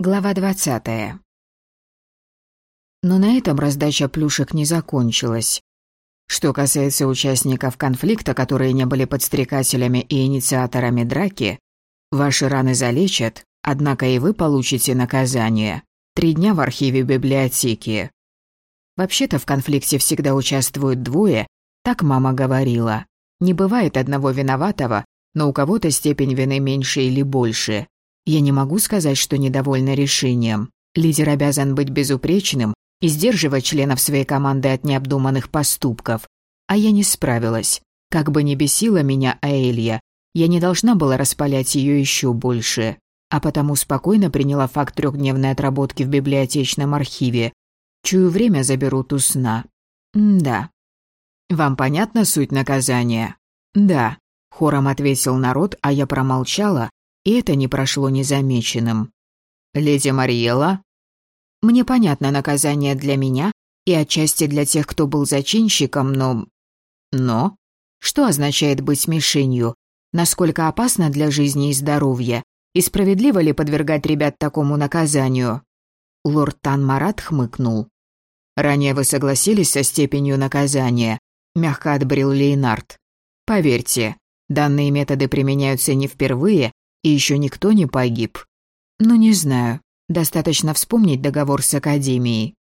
Глава 20. Но на этом раздача плюшек не закончилась. Что касается участников конфликта, которые не были подстрекателями и инициаторами драки, ваши раны залечат, однако и вы получите наказание. Три дня в архиве библиотеки. Вообще-то в конфликте всегда участвуют двое, так мама говорила. Не бывает одного виноватого, но у кого-то степень вины меньше или больше. Я не могу сказать, что недовольна решением. Лидер обязан быть безупречным и сдерживать членов своей команды от необдуманных поступков. А я не справилась. Как бы ни бесила меня Аэлья, я не должна была распалять ее еще больше. А потому спокойно приняла факт трехдневной отработки в библиотечном архиве. Чую, время заберут у сна. М да. Вам понятна суть наказания? Да. Хором ответил народ, а я промолчала, и это не прошло незамеченным. «Леди Мариела?» «Мне понятно наказание для меня и отчасти для тех, кто был зачинщиком, но...» «Но?» Что означает быть мишенью? Насколько опасно для жизни и здоровья? И справедливо ли подвергать ребят такому наказанию?» Лорд Танмарат хмыкнул. «Ранее вы согласились со степенью наказания», — мягко отбрил Лейнард. «Поверьте, данные методы применяются не впервые и еще никто не погиб. Ну, не знаю. Достаточно вспомнить договор с Академией.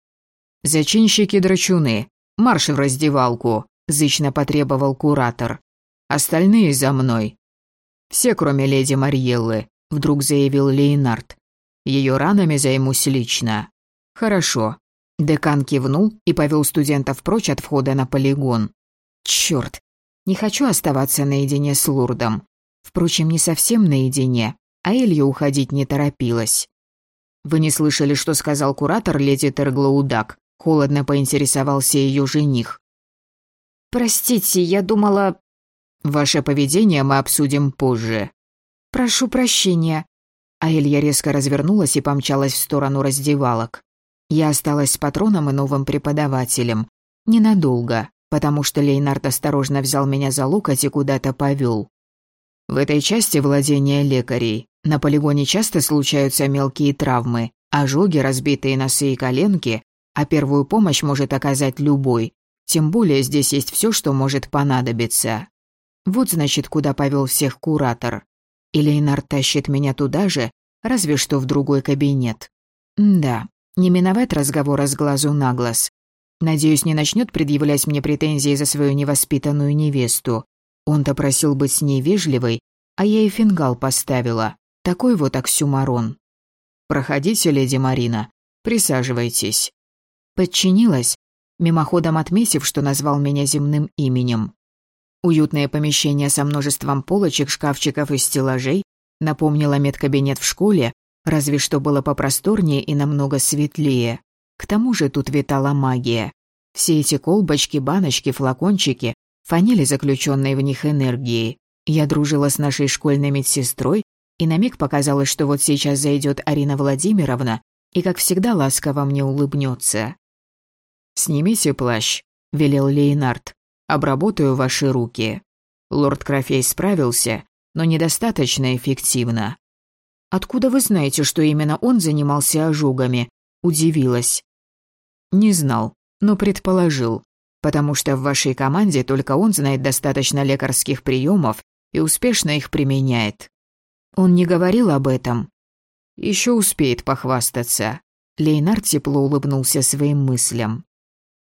«Зачинщики-драчуны, марш в раздевалку», — зычно потребовал куратор. «Остальные за мной». «Все, кроме леди Марьеллы», — вдруг заявил Лейнард. «Ее ранами займусь лично». «Хорошо». Декан кивнул и повел студентов прочь от входа на полигон. «Чёрт, не хочу оставаться наедине с Лурдом. Впрочем, не совсем наедине, а Элья уходить не торопилась. «Вы не слышали, что сказал куратор леди Терглоудак?» Холодно поинтересовался ее жених. «Простите, я думала...» «Ваше поведение мы обсудим позже». «Прошу прощения». А Элья резко развернулась и помчалась в сторону раздевалок. Я осталась с патроном и новым преподавателем. Ненадолго, потому что Лейнард осторожно взял меня за локоть и куда-то повел. В этой части владения лекарей на полигоне часто случаются мелкие травмы, ожоги, разбитые носы и коленки, а первую помощь может оказать любой. Тем более здесь есть все, что может понадобиться. Вот значит, куда повел всех куратор. И Лейнар тащит меня туда же, разве что в другой кабинет. да, не миновать разговора с глазу на глаз. Надеюсь, не начнет предъявлять мне претензии за свою невоспитанную невесту. Он-то просил быть с ней вежливой, а я и фингал поставила. Такой вот оксюмарон. «Проходите, леди Марина. Присаживайтесь». Подчинилась, мимоходом отметив, что назвал меня земным именем. Уютное помещение со множеством полочек, шкафчиков и стеллажей напомнило медкабинет в школе, разве что было попросторнее и намного светлее. К тому же тут витала магия. Все эти колбочки, баночки, флакончики фанили заключенной в них энергией. Я дружила с нашей школьной медсестрой, и на миг показалось, что вот сейчас зайдет Арина Владимировна и, как всегда, ласково мне улыбнется. «Снимите плащ», — велел Лейнард. «Обработаю ваши руки». Лорд Крофей справился, но недостаточно эффективно. «Откуда вы знаете, что именно он занимался ожогами?» — удивилась. «Не знал, но предположил потому что в вашей команде только он знает достаточно лекарских приемов и успешно их применяет. Он не говорил об этом. Еще успеет похвастаться. Лейнард тепло улыбнулся своим мыслям.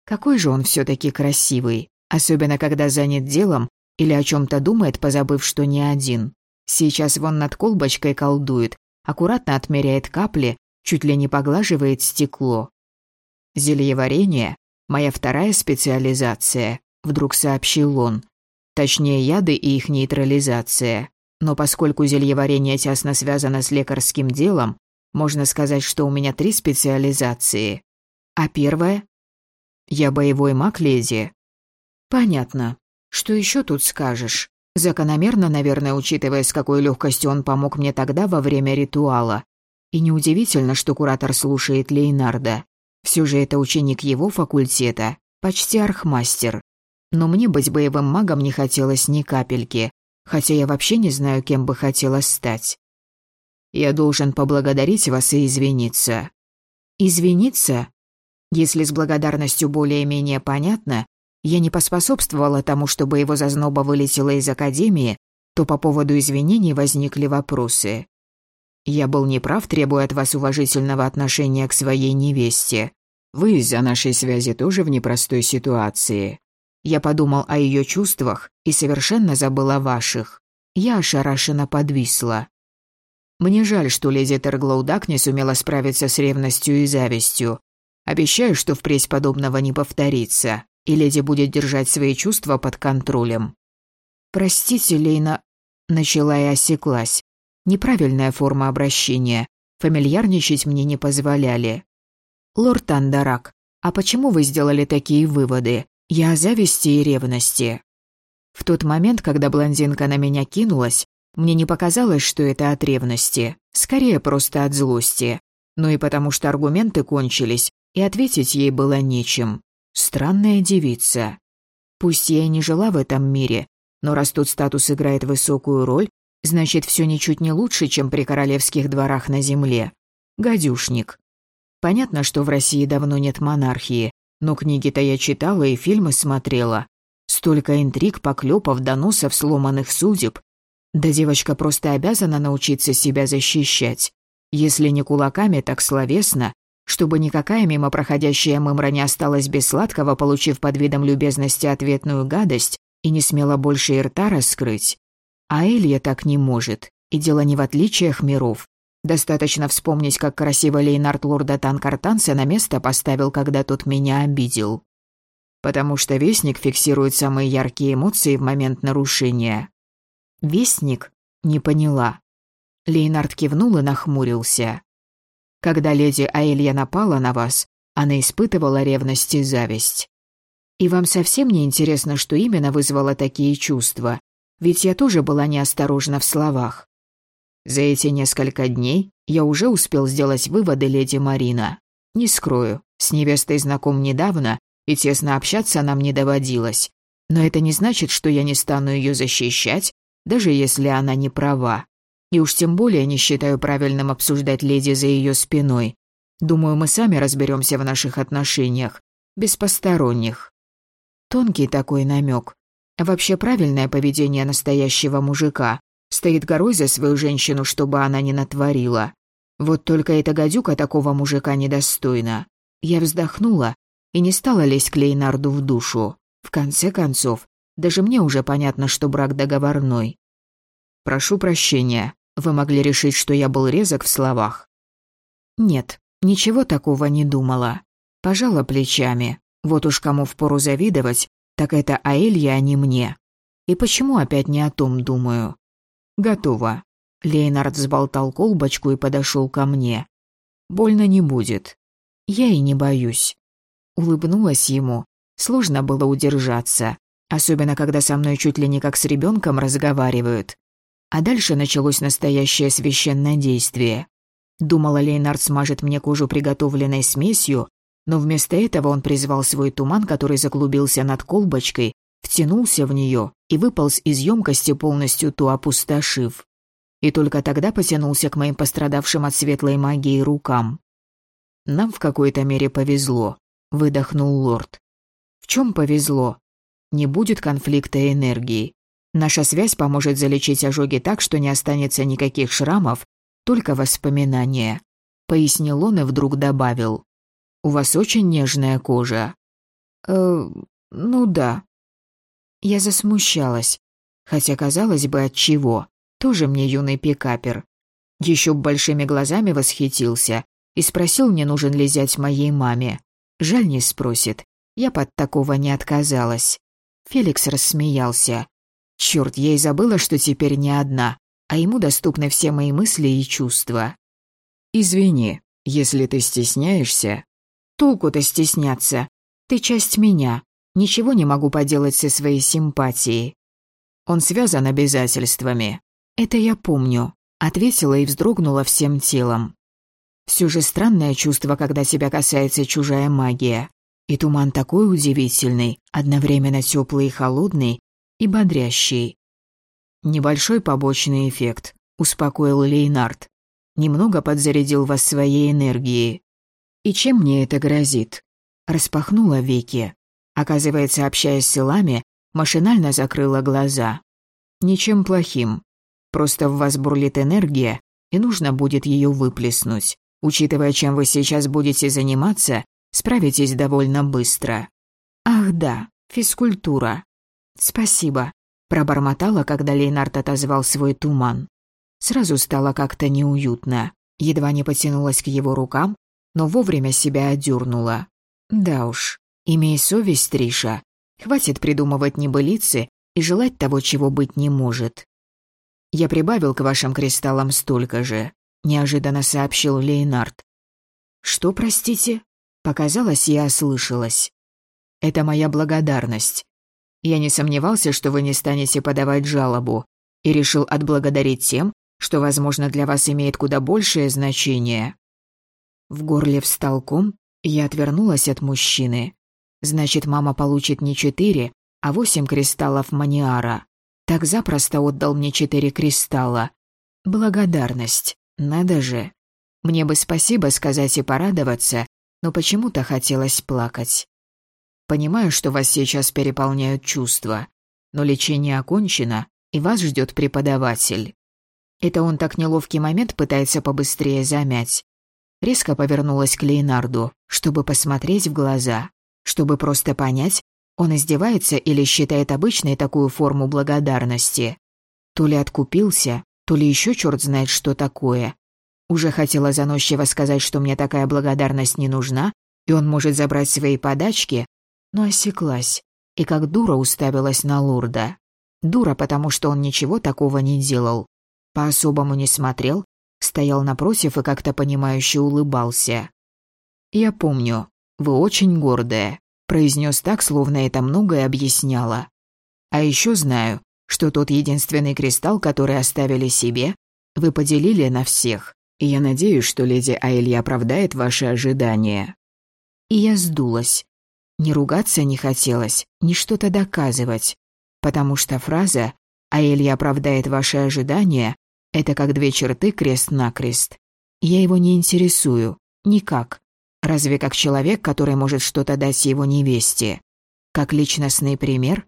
Какой же он все-таки красивый, особенно когда занят делом или о чем-то думает, позабыв, что не один. Сейчас вон над колбочкой колдует, аккуратно отмеряет капли, чуть ли не поглаживает стекло. Зельеварение Моя вторая специализация, вдруг сообщил он. Точнее, яды и их нейтрализация. Но поскольку зельеварение тесно связано с лекарским делом, можно сказать, что у меня три специализации. А первая? Я боевой маг, леди. Понятно. Что еще тут скажешь? Закономерно, наверное, учитывая, с какой легкостью он помог мне тогда во время ритуала. И неудивительно, что куратор слушает Лейнарда. Все же это ученик его факультета, почти архмастер. Но мне быть боевым магом не хотелось ни капельки, хотя я вообще не знаю, кем бы хотела стать. Я должен поблагодарить вас и извиниться». «Извиниться?» Если с благодарностью более-менее понятно, я не поспособствовала тому, чтобы его зазноба вылетела из академии, то по поводу извинений возникли вопросы. Я был неправ, требуя от вас уважительного отношения к своей невесте. Вы из-за нашей связи тоже в непростой ситуации. Я подумал о ее чувствах и совершенно забыл о ваших. Я ошарашенно подвисла. Мне жаль, что леди Терглоудак не сумела справиться с ревностью и завистью. Обещаю, что впредь подобного не повторится, и леди будет держать свои чувства под контролем. Простите, Лейна, начала и осеклась. Неправильная форма обращения. Фамильярничать мне не позволяли. Лорд Андарак, а почему вы сделали такие выводы? Я о зависти и ревности. В тот момент, когда блондинка на меня кинулась, мне не показалось, что это от ревности, скорее просто от злости. Ну и потому что аргументы кончились, и ответить ей было нечем. Странная девица. Пусть я и не жила в этом мире, но раз тут статус играет высокую роль, значит, все ничуть не лучше, чем при королевских дворах на земле. Гадюшник. Понятно, что в России давно нет монархии, но книги-то я читала и фильмы смотрела. Столько интриг, поклепов, доносов, сломанных судеб. Да девочка просто обязана научиться себя защищать. Если не кулаками, так словесно, чтобы никакая мимо проходящая мымра не осталась без сладкого, получив под видом любезности ответную гадость, и не смела больше и рта раскрыть. А Элья так не может, и дело не в отличиях миров. Достаточно вспомнить, как красиво Лейнард лорда Танкартанца на место поставил, когда тот меня обидел. Потому что Вестник фиксирует самые яркие эмоции в момент нарушения. Вестник? Не поняла. Лейнард кивнул и нахмурился. Когда леди Аэлья напала на вас, она испытывала ревность и зависть. И вам совсем не интересно, что именно вызвало такие чувства, ведь я тоже была неосторожна в словах. За эти несколько дней я уже успел сделать выводы, леди Марина. Не скрою, с невестой знаком недавно, и тесно общаться нам не доводилось. Но это не значит, что я не стану ее защищать, даже если она не права. И уж тем более не считаю правильным обсуждать леди за ее спиной. Думаю, мы сами разберемся в наших отношениях, без посторонних. Тонкий такой намек. Вообще правильное поведение настоящего мужика. Стоит горой за свою женщину, чтобы она не натворила. Вот только эта гадюка такого мужика недостойна. Я вздохнула и не стала лезть к Лейнарду в душу. В конце концов, даже мне уже понятно, что брак договорной. «Прошу прощения», вы могли решить, что я был резок в словах. Нет, ничего такого не думала. Пожала плечами. Вот уж кому впору завидовать, так это Аэлья, а не мне. И почему опять не о том думаю? Готово. Лейнард взболтал колбочку и подошел ко мне. Больно не будет. Я и не боюсь. Улыбнулась ему. Сложно было удержаться, особенно когда со мной чуть ли не как с ребенком разговаривают. А дальше началось настоящее священное действие. Думала, Лейнард смажет мне кожу приготовленной смесью, но вместо этого он призвал свой туман, который заклубился над колбочкой, втянулся в нее и выполз из емкости полностью ту опустошив. И только тогда потянулся к моим пострадавшим от светлой магии рукам. «Нам в какой-то мере повезло», — выдохнул лорд. «В чем повезло? Не будет конфликта энергии. Наша связь поможет залечить ожоги так, что не останется никаких шрамов, только воспоминания», — пояснил он и вдруг добавил. «У вас очень нежная кожа». «Э, ну да». Я засмущалась, хотя, казалось бы, от чего. Тоже мне юный пикапер. Еще большими глазами восхитился и спросил, не нужен ли зять моей маме. Жаль не спросит, я под такого не отказалась. Феликс рассмеялся. Черт, я и забыла, что теперь не одна, а ему доступны все мои мысли и чувства. Извини, если ты стесняешься. Толку-то стесняться. Ты часть меня. Ничего не могу поделать со своей симпатией. Он связан обязательствами. Это я помню. Ответила и вздрогнула всем телом. Все же странное чувство, когда тебя касается чужая магия. И туман такой удивительный, одновременно теплый и холодный, и бодрящий. Небольшой побочный эффект, успокоил Лейнард. немного подзарядил вас своей энергией. И чем мне это грозит? Распахнула веки. Оказывается, общаясь с Илами, машинально закрыла глаза. Ничем плохим. Просто в вас бурлит энергия, и нужно будет ее выплеснуть. Учитывая, чем вы сейчас будете заниматься, справитесь довольно быстро. Ах да, физкультура. Спасибо, пробормотала, когда Лейнард отозвал свой туман. Сразу стало как-то неуютно. Едва не потянулась к его рукам, но вовремя себя одернула. Да уж, имей совесть, Триша. Хватит придумывать небылицы и желать того, чего быть не может. Я прибавил к вашим кристаллам столько же, неожиданно сообщил Лейнард. Что, простите? Показалось, я ослышалась. Это моя благодарность. Я не сомневался, что вы не станете подавать жалобу, и решил отблагодарить тем, что, возможно, для вас имеет куда большее значение. В горле встал ком, я отвернулась от мужчины. Значит, мама получит не четыре, а восемь кристаллов маниара. Так запросто отдал мне четыре кристалла. Благодарность, надо же. Мне бы спасибо сказать и порадоваться, но почему-то хотелось плакать. Понимаю, что вас сейчас переполняют чувства, но лечение окончено, и вас ждет преподаватель. Это он так неловкий момент пытается побыстрее замять. Резко повернулась к Леонарду, чтобы посмотреть в глаза, чтобы просто понять, он издевается или считает обычной такую форму благодарности? То ли откупился, то ли еще черт знает, что такое. Уже хотела заносчиво сказать, что мне такая благодарность не нужна, и он может забрать свои подачки, но осеклась и как дура уставилась на Лурда. Дура, потому что он ничего такого не делал. По-особому не смотрел, стоял напротив и как-то понимающе улыбался. «Я помню, вы очень гордая произнес так, словно это многое объясняло. А еще знаю, что тот единственный кристалл, который оставили себе, вы поделили на всех, и я надеюсь, что леди Аэлья оправдает ваши ожидания. И я сдулась. Ни ругаться не хотелось, ни что-то доказывать, потому что фраза «Аэлья оправдает ваши ожидания» — это как две черты крест-накрест. Я его не интересую, никак. Разве как человек, который может что-то дать его невесте? Как личностный пример?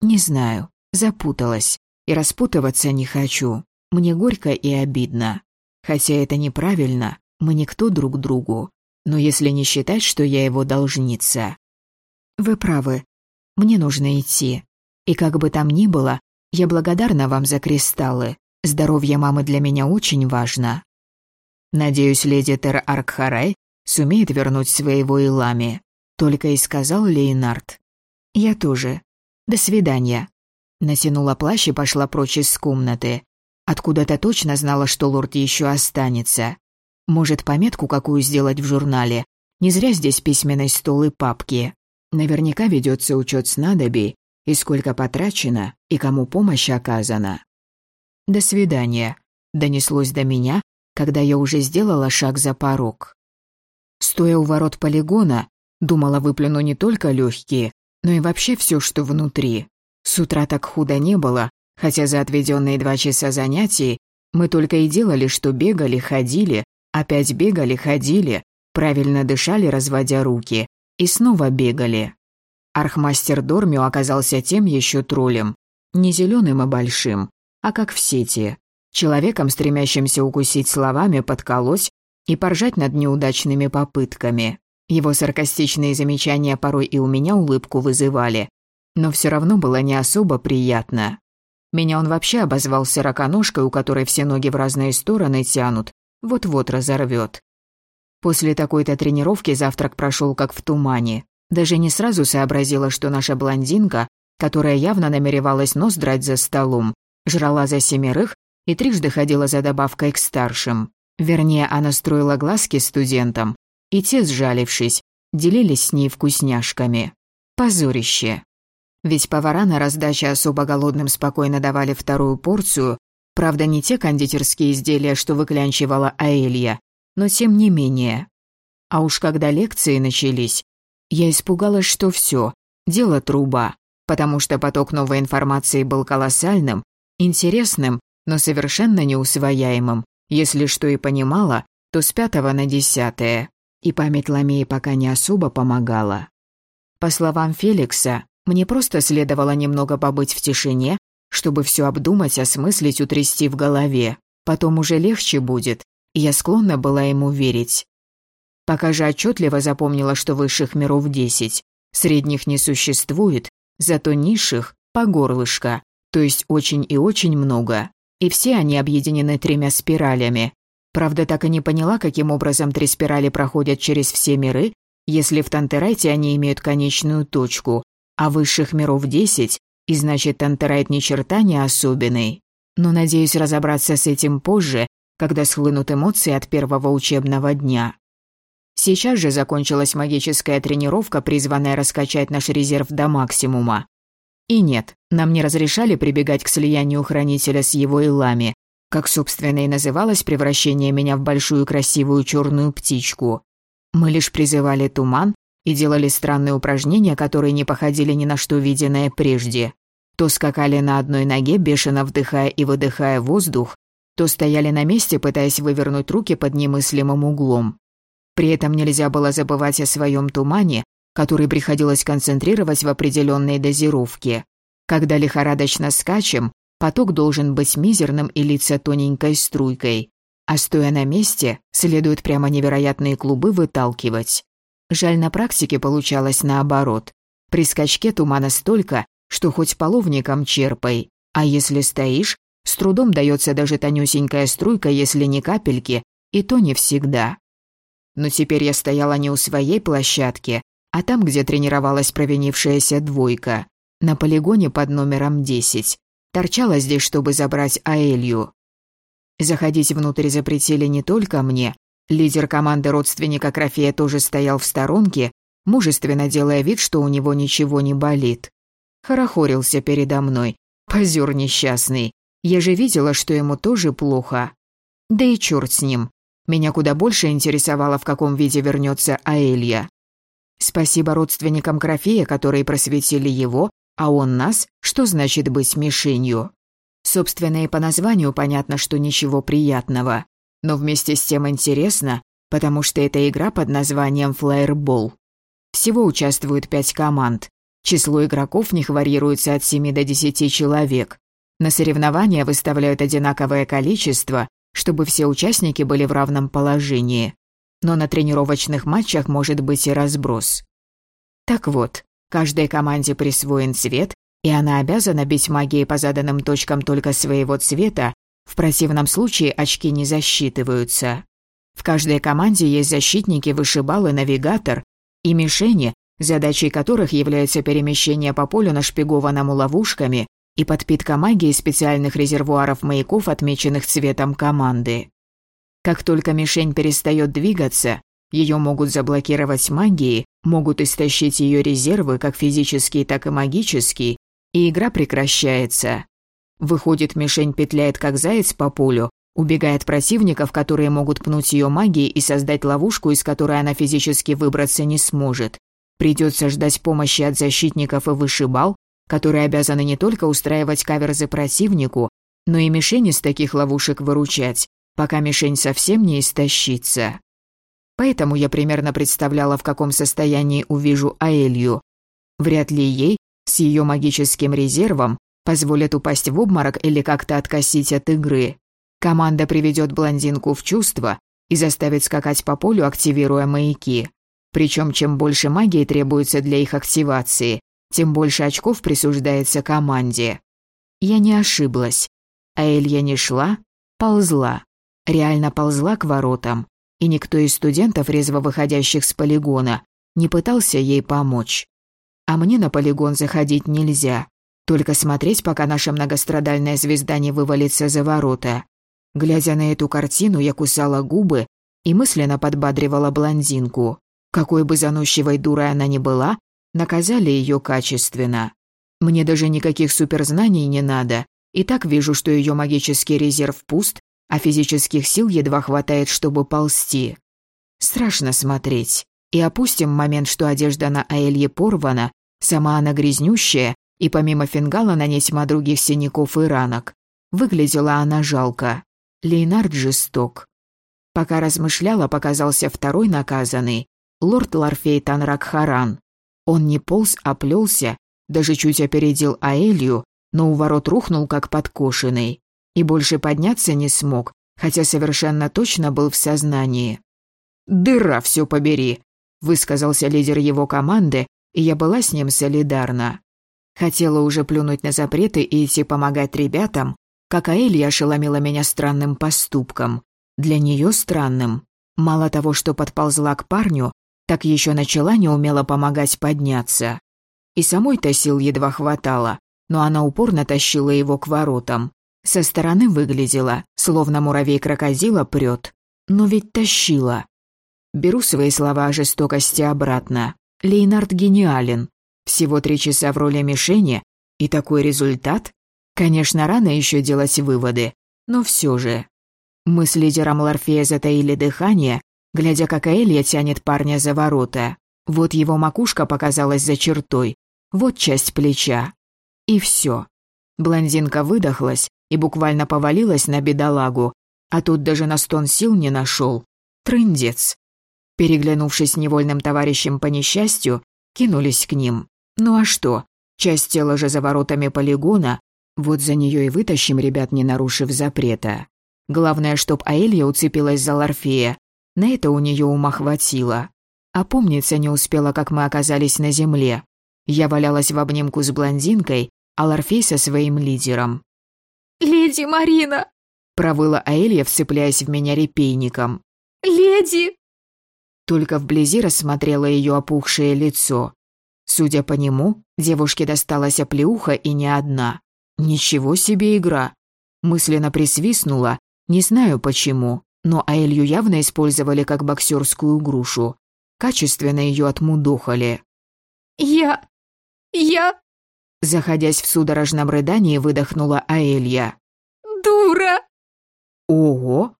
Не знаю. Запуталась. И распутываться не хочу. Мне горько и обидно. Хотя это неправильно, мы никто друг другу. Но если не считать, что я его должница. Вы правы. Мне нужно идти. И как бы там ни было, я благодарна вам за кристаллы. Здоровье мамы для меня очень важно. Надеюсь, леди Тер Аркхарай сумеет вернуть своего Илами», — только и сказал Лейнард. «Я тоже. До свидания». Натянула плащ и пошла прочь из комнаты. Откуда-то точно знала, что лорд еще останется. Может, пометку какую сделать в журнале? Не зря здесь письменный стол и папки. Наверняка ведется учет снадобий, и сколько потрачено, и кому помощь оказана. «До свидания», — донеслось до меня, когда я уже сделала шаг за порог. Стоя у ворот полигона, думала, выплюну не только легкие, но и вообще все, что внутри. С утра так худо не было, хотя за отведенные два часа занятий мы только и делали, что бегали, ходили, опять бегали, ходили, правильно дышали, разводя руки, и снова бегали. Архмастер Дормио оказался тем еще троллем, не зеленым и большим, а как в сети, человеком, стремящимся укусить словами, подколоть, и поржать над неудачными попытками. Его саркастичные замечания порой и у меня улыбку вызывали, но все равно было не особо приятно. Меня он вообще обозвал сороконожкой, у которой все ноги в разные стороны тянут, вот-вот разорвет. После такой-то тренировки завтрак прошел как в тумане. Даже не сразу сообразила, что наша блондинка, которая явно намеревалась нос драть за столом, жрала за семерых и трижды ходила за добавкой к старшим. Вернее, она строила глазки студентам, и те, сжалившись, делились с ней вкусняшками. Позорище. Ведь повара на раздаче особо голодным спокойно давали вторую порцию, правда, не те кондитерские изделия, что выклянчивала Аэлья, но тем не менее. А уж когда лекции начались, я испугалась, что все, дело труба, потому что поток новой информации был колоссальным, интересным, но совершенно неусвояемым, Если что и понимала, то с пятого на десятое. И память Ламеи пока не особо помогала. По словам Феликса, мне просто следовало немного побыть в тишине, чтобы все обдумать, осмыслить, утрясти в голове. Потом уже легче будет, я склонна была ему верить. Пока же отчетливо запомнила, что высших миров десять, средних не существует, зато низших – по горлышко, то есть очень и очень много. И все они объединены тремя спиралями. Правда, так и не поняла, каким образом три спирали проходят через все миры, если в Тантерайте они имеют конечную точку, а высших миров десять, и значит Тантерайт ни черта не особенный. Но надеюсь разобраться с этим позже, когда схлынут эмоции от первого учебного дня. Сейчас же закончилась магическая тренировка, призванная раскачать наш резерв до максимума. И нет, нам не разрешали прибегать к слиянию хранителя с его илами, как, собственно, и называлось превращение меня в большую красивую черную птичку. Мы лишь призывали туман и делали странные упражнения, которые не походили ни на что виденное прежде. То скакали на одной ноге, бешено вдыхая и выдыхая воздух, то стояли на месте, пытаясь вывернуть руки под немыслимым углом. При этом нельзя было забывать о своем тумане, который приходилось концентрировать в определенной дозировке. Когда лихорадочно скачем, поток должен быть мизерным и литься тоненькой струйкой, а стоя на месте, следует прямо невероятные клубы выталкивать. Жаль, на практике получалось наоборот. При скачке тумана столько, что хоть половником черпай, а если стоишь, с трудом дается даже тонюсенькая струйка, если не капельки, и то не всегда. Но теперь я стояла не у своей площадки, а там, где тренировалась провинившаяся двойка, на полигоне под номером 10. Торчала здесь, чтобы забрать Аэлью. Заходить внутрь запретили не только мне. Лидер команды родственника Крофея тоже стоял в сторонке, мужественно делая вид, что у него ничего не болит. Хорохорился передо мной. Позер несчастный. Я же видела, что ему тоже плохо. Да и черт с ним. Меня куда больше интересовало, в каком виде вернется Аэлья. Спасибо родственникам Крофея, которые просветили его, а он нас, что значит быть мишенью. Собственно, и по названию понятно, что ничего приятного. Но вместе с тем интересно, потому что это игра под названием Флайербол. Всего участвуют пять команд. Число игроков них варьируется от 7 до 10 человек. На соревнования выставляют одинаковое количество, чтобы все участники были в равном положении но на тренировочных матчах может быть и разброс. Так вот, каждой команде присвоен цвет, и она обязана бить магией по заданным точкам только своего цвета, в противном случае очки не засчитываются. В каждой команде есть защитники, вышибалы, навигатор и мишени, задачей которых является перемещение по полю, нашпигованному ловушками, и подпитка магии специальных резервуаров маяков, отмеченных цветом команды. Как только мишень перестает двигаться, ее могут заблокировать магией, могут истощить ее резервы, как физические, так и магические, и игра прекращается. Выходит, мишень петляет как заяц по полю, убегает противников, которые могут пнуть ее магией и создать ловушку, из которой она физически выбраться не сможет. Придется ждать помощи от защитников и вышибал, которые обязаны не только устраивать каверзы противнику, но и мишени с таких ловушек выручать пока мишень совсем не истощится. Поэтому я примерно представляла, в каком состоянии увижу Аэлью. Вряд ли ей, с ее магическим резервом, позволят упасть в обморок или как-то откосить от игры. Команда приведет блондинку в чувство и заставит скакать по полю, активируя маяки. Причем чем больше магии требуется для их активации, тем больше очков присуждается команде. Я не ошиблась. Аэлья не шла, ползла реально ползла к воротам, и никто из студентов, резво выходящих с полигона, не пытался ей помочь. А мне на полигон заходить нельзя, только смотреть, пока наша многострадальная звезда не вывалится за ворота. Глядя на эту картину, я кусала губы и мысленно подбадривала блондинку. Какой бы заносчивой дурой она ни была, наказали ее качественно. Мне даже никаких суперзнаний не надо, и так вижу, что ее магический резерв пуст, а физических сил едва хватает, чтобы ползти. Страшно смотреть. И опустим момент, что одежда на Аэлье порвана, сама она грязнющая, и помимо фингала на ней тьма других синяков и ранок. Выглядела она жалко. Лейнард жесток. Пока размышляла, показался второй наказанный, лорд Ларфей Танракхаран. Он не полз, а плелся, даже чуть опередил Аэлью, но у ворот рухнул, как подкошенный, и больше подняться не смог, хотя совершенно точно был в сознании. «Дыра все побери», — высказался лидер его команды, и я была с ним солидарна. Хотела уже плюнуть на запреты и идти помогать ребятам, как Аэлья ошеломила меня странным поступком. Для нее странным. Мало того, что подползла к парню, так еще начала неумело помогать подняться. И самой-то сил едва хватало, но она упорно тащила его к воротам. Со стороны выглядела, словно муравей-крокодила прет. Но ведь тащила. Беру свои слова о жестокости обратно. Лейнард гениален. Всего три часа в роли мишени, и такой результат? Конечно, рано еще делать выводы, но все же. Мы с лидером Лорфея затаили дыхание, глядя, как Элья тянет парня за ворота. Вот его макушка показалась за чертой, вот часть плеча. И все. Блондинка выдохлась и буквально повалилась на бедолагу, а тут даже на стон сил не нашел. Трындец. Переглянувшись с невольным товарищем по несчастью, кинулись к ним. Ну а что? Часть тела же за воротами полигона. Вот за нее и вытащим ребят, не нарушив запрета. Главное, чтоб Аэлья уцепилась за Лорфея. На это у нее ума хватило. А помниться не успела, как мы оказались на земле. Я валялась в обнимку с блондинкой, а Лорфей со своим лидером. «Леди Марина!» – провыла Аэлья, вцепляясь в меня репейником. «Леди!» Только вблизи рассмотрела ее опухшее лицо. Судя по нему, девушке досталась оплеуха и не одна. Ничего себе игра. Мысленно присвистнула, не знаю почему, но Аэлью явно использовали как боксерскую грушу. Качественно ее отмудохали. «Я... я...» Заходясь в судорожном рыдании, выдохнула Аэлья. «Дура!» «Ого!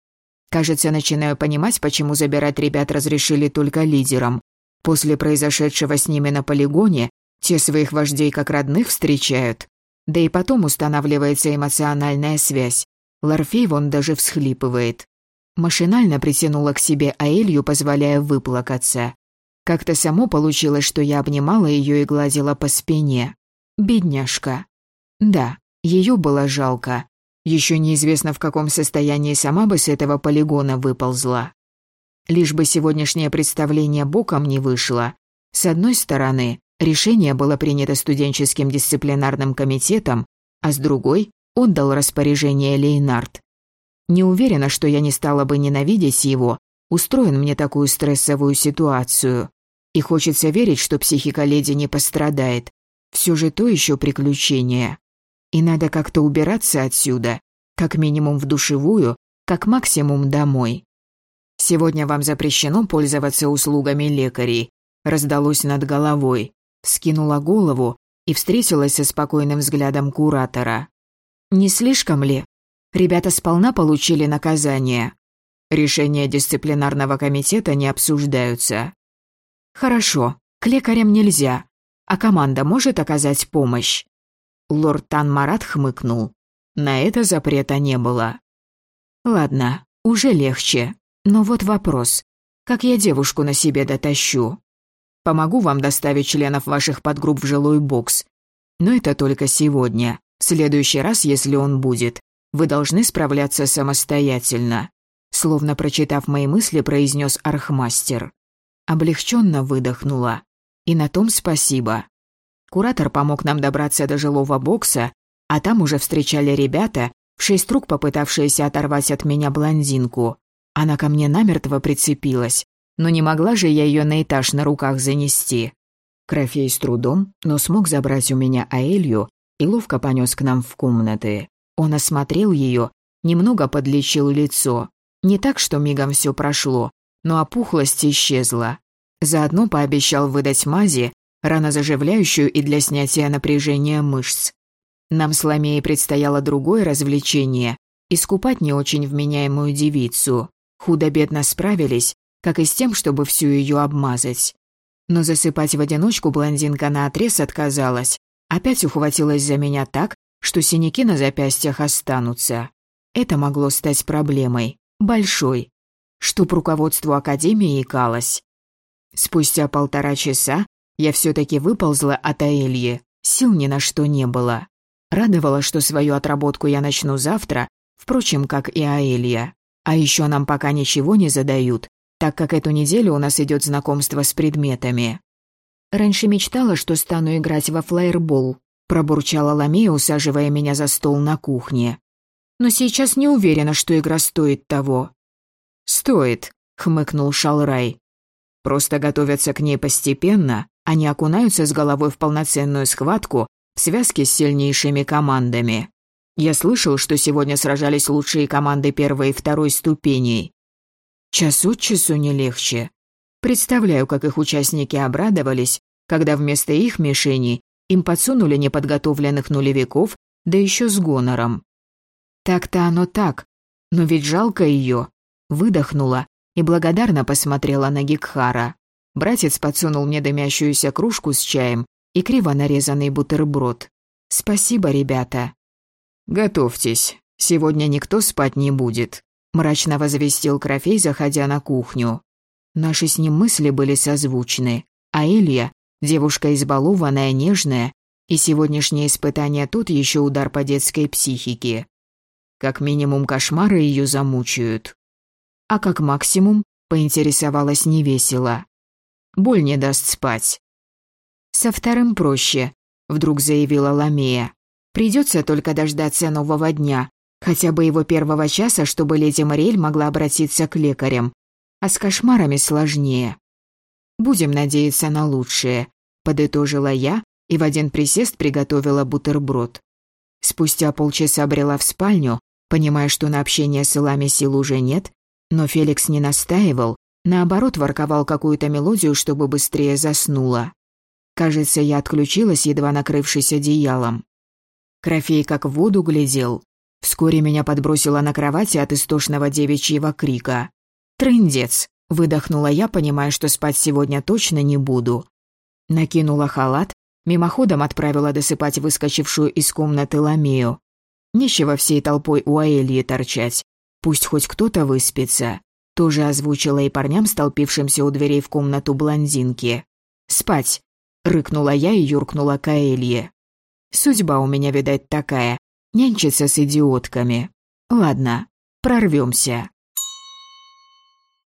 Кажется, начинаю понимать, почему забирать ребят разрешили только лидерам. После произошедшего с ними на полигоне те своих вождей как родных встречают. Да и потом устанавливается эмоциональная связь. Лорфей вон даже всхлипывает. Машинально притянула к себе Аэлью, позволяя выплакаться. Как-то само получилось, что я обнимала ее и гладила по спине. Бедняжка. Да, ее было жалко. Еще неизвестно, в каком состоянии сама бы с этого полигона выползла. Лишь бы сегодняшнее представление боком не вышло. С одной стороны, решение было принято студенческим дисциплинарным комитетом, а с другой отдал распоряжение Лейнард. Не уверена, что я не стала бы ненавидеть его, устроен мне такую стрессовую ситуацию. И хочется верить, что психика леди не пострадает. Все же то еще приключение. И надо как-то убираться отсюда, как минимум в душевую, как максимум домой. Сегодня вам запрещено пользоваться услугами лекарей. Раздалось над головой. Скинула голову и встретилась со спокойным взглядом куратора. Не слишком ли? Ребята сполна получили наказание. Решения дисциплинарного комитета не обсуждаются. Хорошо, к лекарям нельзя, а команда может оказать помощь. Лорд Танмарат хмыкнул. На это запрета не было. Ладно, уже легче. Но вот вопрос. Как я девушку на себе дотащу? Помогу вам доставить членов ваших подгрупп в жилой бокс. Но это только сегодня. В следующий раз, если он будет, вы должны справляться самостоятельно. Словно прочитав мои мысли, произнес архмастер. Облегченно выдохнула. И на том спасибо. Куратор помог нам добраться до жилого бокса, а там уже встречали ребята, в шесть рук попытавшиеся оторвать от меня блондинку. Она ко мне намертво прицепилась, но не могла же я ее на этаж на руках занести. Крофей с трудом, но смог забрать у меня Аэлью и ловко понес к нам в комнаты. Он осмотрел ее, немного подлечил лицо. Не так, что мигом все прошло, но опухлость исчезла. Заодно пообещал выдать мази, ранозаживляющую и для снятия напряжения мышц. Нам с Ламеей предстояло другое развлечение – искупать не очень вменяемую девицу. Худо-бедно справились, как и с тем, чтобы всю ее обмазать. Но засыпать в одиночку блондинка наотрез отказалась. Опять ухватилась за меня так, что синяки на запястьях останутся. это могло стать проблемой. Большой. Чтоб руководству Академии икалось. Спустя полтора часа я все-таки выползла от Аэльи. Сил ни на что не было. Радовало, что свою отработку я начну завтра, впрочем, как и Аэлья. А еще нам пока ничего не задают, так как эту неделю у нас идет знакомство с предметами. Раньше мечтала, что стану играть во флайербол, пробурчала Ламея, усаживая меня за стол на кухне. Но сейчас не уверена, что игра стоит того. Стоит, хмыкнул Шалрай. Просто готовятся к ней постепенно, они окунаются с головой в полноценную схватку в связке с сильнейшими командами. Я слышал, что сегодня сражались лучшие команды первой и второй ступеней. Час от часу не легче. Представляю, как их участники обрадовались, когда вместо их мишеней им подсунули неподготовленных нулевиков, да еще с гонором. Так-то оно так, но ведь жалко ее. Выдохнула и благодарно посмотрела на Гикхара. Братец подсунул мне дымящуюся кружку с чаем и криво нарезанный бутерброд. «Спасибо, ребята». «Готовьтесь, сегодня никто спать не будет», — мрачно возвестил Крофей, заходя на кухню. Наши с ним мысли были созвучны, а Илья — девушка избалованная, нежная, и сегодняшнее испытание тут еще удар по детской психике. Как минимум кошмары ее замучают. А как максимум, поинтересовалась невесело. Боль не даст спать. Со вторым проще, вдруг заявила Ламея. Придется только дождаться нового дня, хотя бы его первого часа, чтобы леди Мариэль могла обратиться к лекарям, а с кошмарами сложнее. Будем надеяться на лучшее, подытожила я и в один присест приготовила бутерброд. Спустя полчаса брела в спальню, понимая, что на общение с Илами сил уже нет, но Феликс не настаивал, наоборот ворковал какую-то мелодию, чтобы быстрее заснула. Кажется, я отключилась, едва накрывшись одеялом. Крофей как в воду глядел. Вскоре меня подбросило на кровати от истошного девичьего крика. «Трындец!» — выдохнула я, понимая, что спать сегодня точно не буду. Накинула халат, мимоходом отправила досыпать выскочившую из комнаты Ламею. Нечего всей толпой у Аэльи торчать. Пусть хоть кто-то выспится. Тоже озвучила и парням, столпившимся у дверей в комнату блондинки. «Спать!» — рыкнула я и юркнула к Аэлье. «Судьба у меня, видать, такая. Нянчиться с идиотками. Ладно, прорвемся.